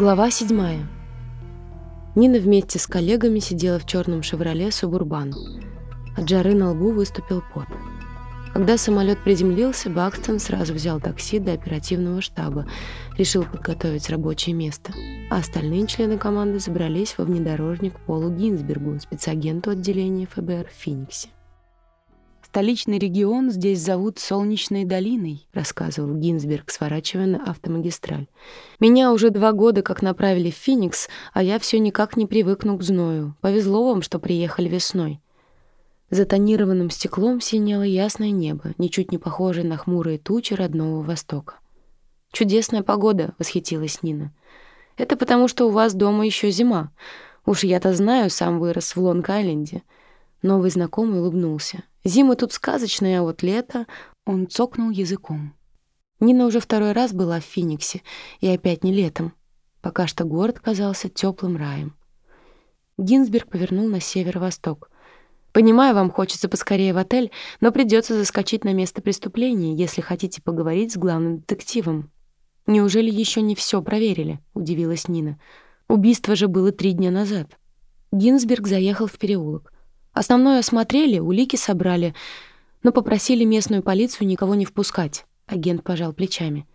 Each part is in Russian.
Глава 7. Нина вместе с коллегами сидела в черном «Шевроле» Субурбан. От жары на лбу выступил пот. Когда самолет приземлился, Бакстон сразу взял такси до оперативного штаба, решил подготовить рабочее место, а остальные члены команды забрались во внедорожник Полу Гинзбергу, спецагенту отделения ФБР в Фениксе. «Столичный регион здесь зовут Солнечной долиной», — рассказывал Гинзберг, сворачивая на автомагистраль. «Меня уже два года как направили в Феникс, а я все никак не привыкну к зною. Повезло вам, что приехали весной». За тонированным стеклом синело ясное небо, ничуть не похожее на хмурые тучи родного Востока. «Чудесная погода», — восхитилась Нина. «Это потому, что у вас дома еще зима. Уж я-то знаю, сам вырос в Лонг-Айленде». Новый знакомый улыбнулся. Зимы тут сказочные, а вот лето... Он цокнул языком. Нина уже второй раз была в Фениксе, и опять не летом. Пока что город казался теплым раем. Гинзберг повернул на северо-восток. «Понимаю, вам хочется поскорее в отель, но придется заскочить на место преступления, если хотите поговорить с главным детективом». «Неужели еще не все проверили?» — удивилась Нина. «Убийство же было три дня назад». Гинзберг заехал в переулок. Основное осмотрели, улики собрали, но попросили местную полицию никого не впускать. Агент пожал плечами.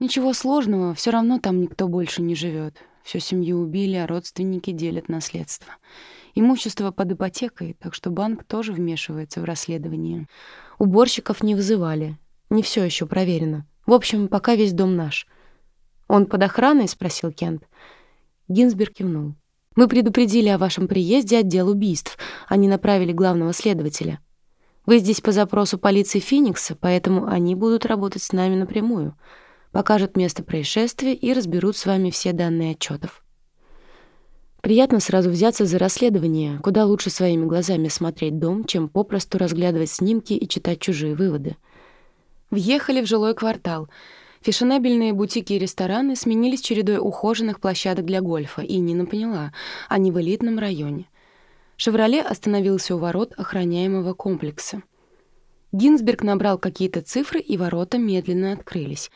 Ничего сложного, все равно там никто больше не живет. Всю семью убили, а родственники делят наследство. Имущество под ипотекой, так что банк тоже вмешивается в расследование. Уборщиков не вызывали. Не все еще проверено. В общем, пока весь дом наш. «Он под охраной?» — спросил Кент. Гинзберг кивнул. Мы предупредили о вашем приезде отдел убийств. Они направили главного следователя. Вы здесь по запросу полиции Феникса, поэтому они будут работать с нами напрямую. Покажут место происшествия и разберут с вами все данные отчетов. Приятно сразу взяться за расследование. Куда лучше своими глазами смотреть дом, чем попросту разглядывать снимки и читать чужие выводы. Въехали в жилой квартал — Фешенебельные бутики и рестораны сменились чередой ухоженных площадок для гольфа, и Нина поняла, они в элитном районе. «Шевроле» остановился у ворот охраняемого комплекса. Гинзберг набрал какие-то цифры, и ворота медленно открылись.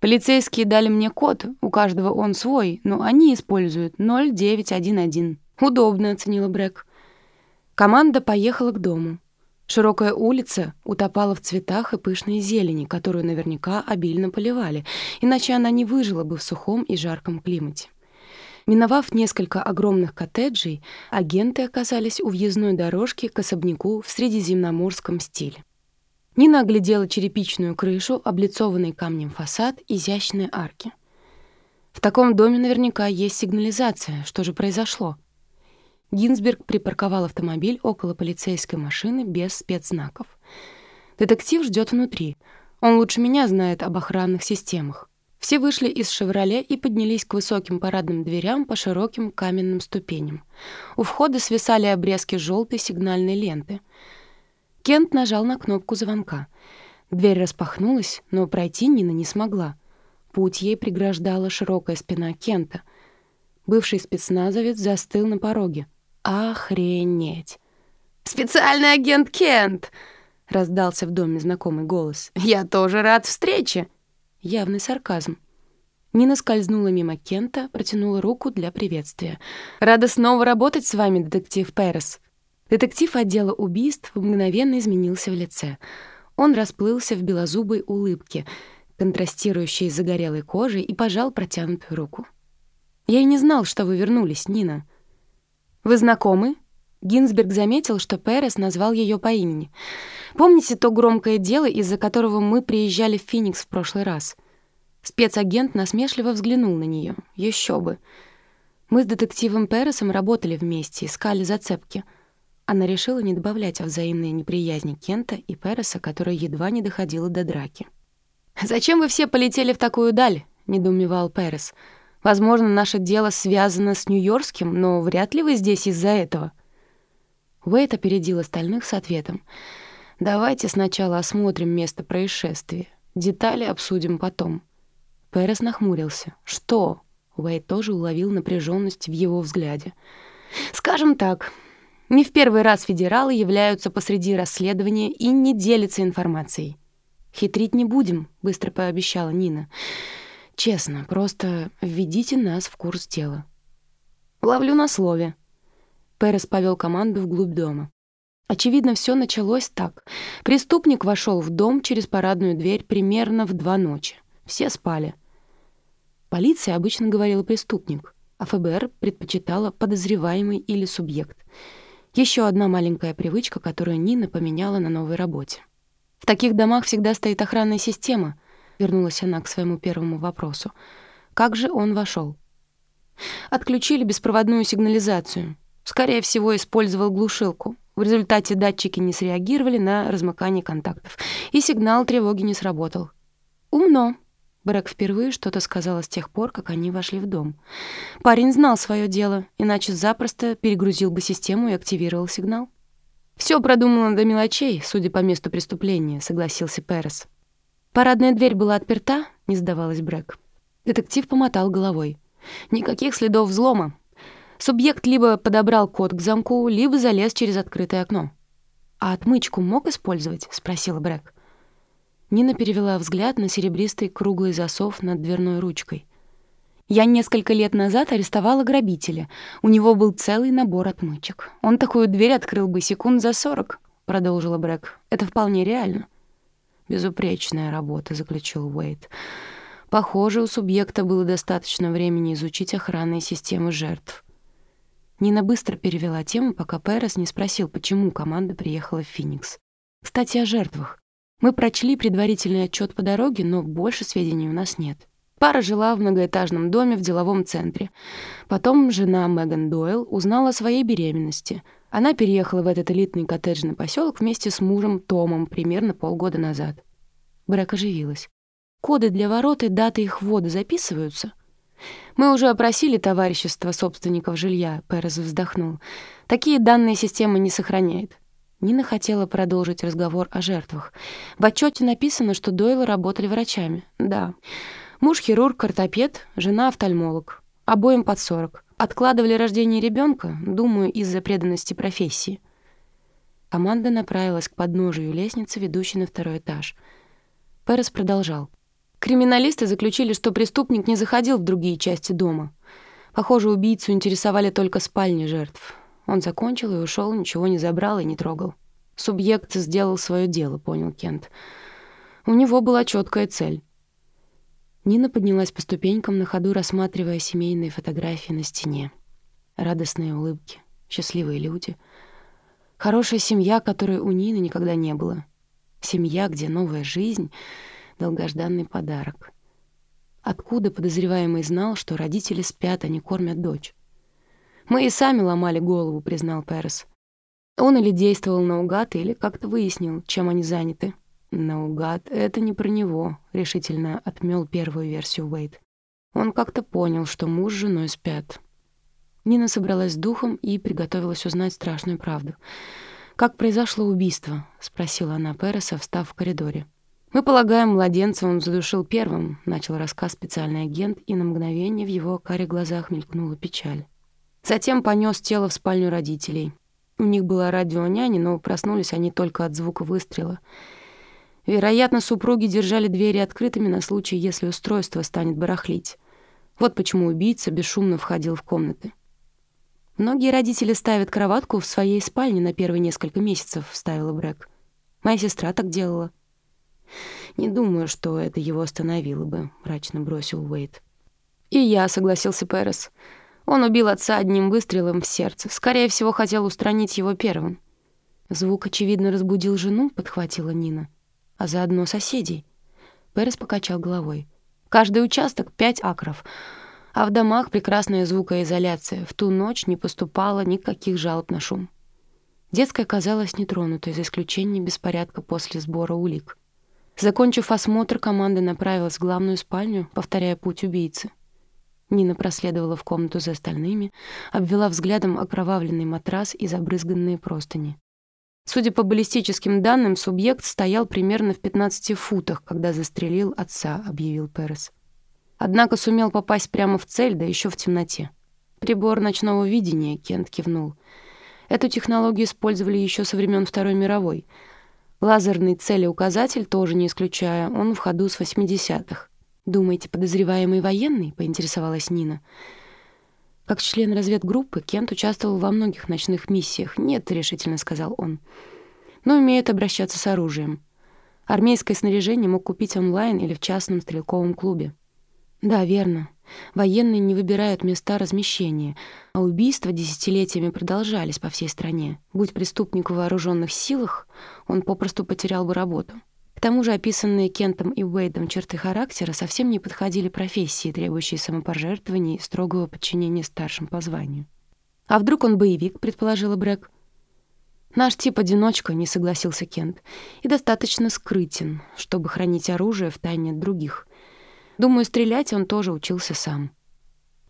«Полицейские дали мне код, у каждого он свой, но они используют 0911». «Удобно», — оценила Брэк. Команда поехала к дому. Широкая улица утопала в цветах и пышной зелени, которую наверняка обильно поливали, иначе она не выжила бы в сухом и жарком климате. Миновав несколько огромных коттеджей, агенты оказались у въездной дорожки к особняку в средиземноморском стиле. Нина оглядела черепичную крышу, облицованный камнем фасад, изящные арки. В таком доме наверняка есть сигнализация. Что же произошло? Гинзберг припарковал автомобиль около полицейской машины без спецзнаков. Детектив ждет внутри. Он лучше меня знает об охранных системах. Все вышли из «Шевроле» и поднялись к высоким парадным дверям по широким каменным ступеням. У входа свисали обрезки желтой сигнальной ленты. Кент нажал на кнопку звонка. Дверь распахнулась, но пройти Нина не смогла. Путь ей преграждала широкая спина Кента. Бывший спецназовец застыл на пороге. Охренеть! «Специальный агент Кент!» — раздался в доме знакомый голос. «Я тоже рад встрече!» Явный сарказм. Нина скользнула мимо Кента, протянула руку для приветствия. «Рада снова работать с вами, детектив Перес». Детектив отдела убийств мгновенно изменился в лице. Он расплылся в белозубой улыбке, контрастирующей с загорелой кожей, и пожал протянутую руку. «Я и не знал, что вы вернулись, Нина», «Вы знакомы?» Гинзберг заметил, что Перес назвал ее по имени. «Помните то громкое дело, из-за которого мы приезжали в Феникс в прошлый раз?» Спецагент насмешливо взглянул на нее. Еще бы. Мы с детективом Пересом работали вместе, искали зацепки. Она решила не добавлять о взаимной неприязни Кента и Переса, которая едва не доходила до драки. «Зачем вы все полетели в такую даль?» — недоумевал Перес. Возможно, наше дело связано с Нью-Йоркским, но вряд ли вы здесь из-за этого». Уэйт опередил остальных с ответом. «Давайте сначала осмотрим место происшествия. Детали обсудим потом». Перес нахмурился. «Что?» Уэйт тоже уловил напряженность в его взгляде. «Скажем так, не в первый раз федералы являются посреди расследования и не делятся информацией». «Хитрить не будем», — быстро пообещала Нина. Честно, просто введите нас в курс дела. Ловлю на слове. Перес повел команду вглубь дома. Очевидно, все началось так. Преступник вошел в дом через парадную дверь примерно в два ночи. Все спали. Полиция обычно говорила «преступник», а ФБР предпочитала «подозреваемый» или «субъект». Еще одна маленькая привычка, которую Нина поменяла на новой работе. «В таких домах всегда стоит охранная система», — вернулась она к своему первому вопросу. «Как же он вошел? Отключили беспроводную сигнализацию. Скорее всего, использовал глушилку. В результате датчики не среагировали на размыкание контактов, и сигнал тревоги не сработал. «Умно», Брэк впервые что-то сказала с тех пор, как они вошли в дом. Парень знал свое дело, иначе запросто перегрузил бы систему и активировал сигнал. Все продумано до мелочей, судя по месту преступления», — согласился Перес. «Парадная дверь была отперта?» — не сдавалась Брэк. Детектив помотал головой. «Никаких следов взлома. Субъект либо подобрал код к замку, либо залез через открытое окно». «А отмычку мог использовать?» — спросила Брэк. Нина перевела взгляд на серебристый круглый засов над дверной ручкой. «Я несколько лет назад арестовала грабителя. У него был целый набор отмычек. Он такую дверь открыл бы секунд за сорок», — продолжила Брэк. «Это вполне реально». «Безупречная работа», — заключил Уэйт. «Похоже, у субъекта было достаточно времени изучить охранные системы жертв». Нина быстро перевела тему, пока Перес не спросил, почему команда приехала в Феникс. «Кстати, о жертвах. Мы прочли предварительный отчет по дороге, но больше сведений у нас нет. Пара жила в многоэтажном доме в деловом центре. Потом жена Меган Дойл узнала о своей беременности. Она переехала в этот элитный коттеджный поселок вместе с мужем Томом примерно полгода назад. Брэк оживилась. «Коды для ворот и даты их ввода записываются?» «Мы уже опросили товарищество собственников жилья», — Перес вздохнул. «Такие данные система не сохраняет. Нина хотела продолжить разговор о жертвах. В отчете написано, что Дойлы работали врачами. Да. Муж хирург-ортопед, жена офтальмолог. Обоим под 40. Откладывали рождение ребенка, думаю, из-за преданности профессии. Команда направилась к подножию лестницы, ведущей на второй этаж. Перес продолжал. Криминалисты заключили, что преступник не заходил в другие части дома. Похоже, убийцу интересовали только спальни жертв. Он закончил и ушел, ничего не забрал и не трогал. Субъект сделал свое дело, понял Кент. У него была четкая цель. Нина поднялась по ступенькам на ходу, рассматривая семейные фотографии на стене. Радостные улыбки, счастливые люди. Хорошая семья, которой у Нины никогда не было. Семья, где новая жизнь — долгожданный подарок. Откуда подозреваемый знал, что родители спят, а не кормят дочь? «Мы и сами ломали голову», — признал Перес. Он или действовал наугад, или как-то выяснил, чем они заняты. «Наугад — это не про него», — решительно отмёл первую версию Уэйд. Он как-то понял, что муж с женой спят. Нина собралась с духом и приготовилась узнать страшную правду. «Как произошло убийство?» — спросила она Переса, встав в коридоре. «Мы полагаем, младенца он задушил первым», — начал рассказ специальный агент, и на мгновение в его каре глазах мелькнула печаль. Затем понес тело в спальню родителей. У них была радионяня, но проснулись они только от звука выстрела. Вероятно, супруги держали двери открытыми на случай, если устройство станет барахлить. Вот почему убийца бесшумно входил в комнаты. «Многие родители ставят кроватку в своей спальне на первые несколько месяцев», — вставила Брэк. «Моя сестра так делала». «Не думаю, что это его остановило бы», — мрачно бросил Уэйт. «И я», — согласился Перес. Он убил отца одним выстрелом в сердце. Скорее всего, хотел устранить его первым. Звук, очевидно, разбудил жену, подхватила Нина. А заодно соседей. Перес покачал головой. Каждый участок — пять акров. А в домах прекрасная звукоизоляция. В ту ночь не поступало никаких жалоб на шум. Детская казалась нетронутой, за исключением беспорядка после сбора улик. Закончив осмотр, команда направилась в главную спальню, повторяя путь убийцы. Нина проследовала в комнату за остальными, обвела взглядом окровавленный матрас и забрызганные простыни. Судя по баллистическим данным, субъект стоял примерно в 15 футах, когда застрелил отца, объявил Перес. Однако сумел попасть прямо в цель, да еще в темноте. Прибор ночного видения, Кент кивнул. Эту технологию использовали еще со времен Второй мировой. Лазерный целеуказатель тоже не исключая, он в ходу с 80-х. «Думаете, подозреваемый военный?» — поинтересовалась Нина. Как член разведгруппы, Кент участвовал во многих ночных миссиях. «Нет», — решительно сказал он. «Но умеет обращаться с оружием. Армейское снаряжение мог купить онлайн или в частном стрелковом клубе». «Да, верно. Военные не выбирают места размещения, а убийства десятилетиями продолжались по всей стране. Будь преступник в вооруженных силах, он попросту потерял бы работу». К тому же описанные Кентом и Уэйдом черты характера совсем не подходили профессии, требующей самопожертвований и строгого подчинения старшим по званию. «А вдруг он боевик?» — предположила Брэк. «Наш тип одиночка», — не согласился Кент, — «и достаточно скрытен, чтобы хранить оружие в тайне от других. Думаю, стрелять он тоже учился сам».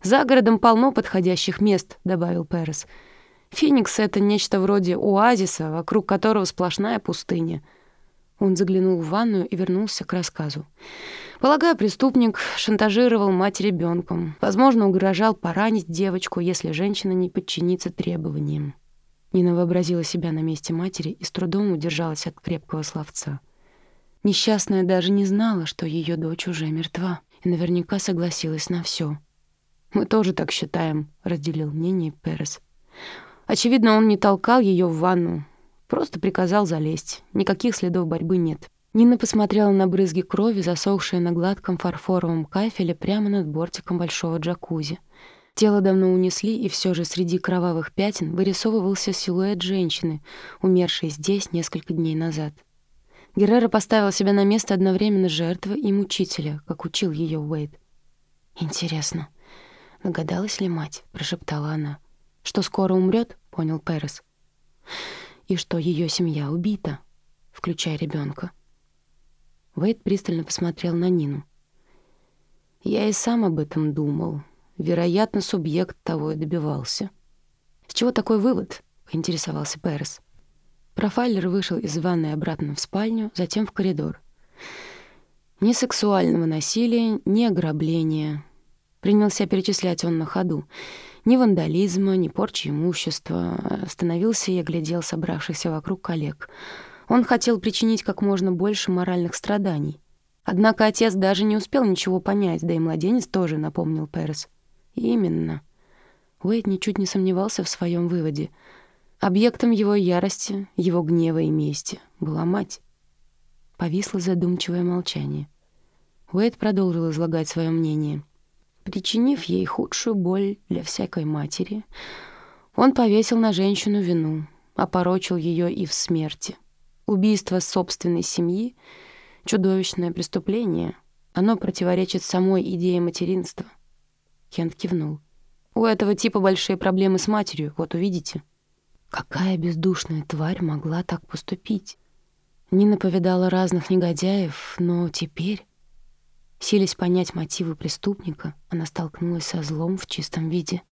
«За городом полно подходящих мест», — добавил Перес. «Феникс — это нечто вроде оазиса, вокруг которого сплошная пустыня». Он заглянул в ванную и вернулся к рассказу. Полагаю, преступник шантажировал мать ребенком. Возможно, угрожал поранить девочку, если женщина не подчинится требованиям. Нина вообразила себя на месте матери и с трудом удержалась от крепкого словца. Несчастная даже не знала, что ее дочь уже мертва, и наверняка согласилась на все. «Мы тоже так считаем», — разделил мнение Перес. Очевидно, он не толкал ее в ванну, Просто приказал залезть. Никаких следов борьбы нет. Нина посмотрела на брызги крови, засохшие на гладком фарфоровом кафеле прямо над бортиком большого джакузи. Тело давно унесли, и все же среди кровавых пятен вырисовывался силуэт женщины, умершей здесь несколько дней назад. Геррера поставила себя на место одновременно жертвы и мучителя, как учил ее Уэйд. «Интересно, догадалась ли мать?» — прошептала она. «Что скоро умрет? понял Перес и что ее семья убита, включая ребенка. Вейд пристально посмотрел на Нину. Я и сам об этом думал. Вероятно, субъект того и добивался. С чего такой вывод? поинтересовался Перес. Профайлер вышел из ванной обратно в спальню, затем в коридор. Ни сексуального насилия, ни ограбления. Принялся перечислять он на ходу. Ни вандализма, ни порчи имущества. Остановился и оглядел собравшихся вокруг коллег. Он хотел причинить как можно больше моральных страданий. Однако отец даже не успел ничего понять, да и младенец тоже, напомнил Перес. Именно. Уэйд ничуть не сомневался в своем выводе. Объектом его ярости, его гнева и мести была мать. Повисло задумчивое молчание. Уэйд продолжил излагать свое мнение — Причинив ей худшую боль для всякой матери, он повесил на женщину вину, опорочил ее и в смерти. Убийство собственной семьи — чудовищное преступление. Оно противоречит самой идее материнства. Кент кивнул. «У этого типа большие проблемы с матерью, вот увидите». Какая бездушная тварь могла так поступить? Нина повидала разных негодяев, но теперь Силясь понять мотивы преступника, она столкнулась со злом в чистом виде.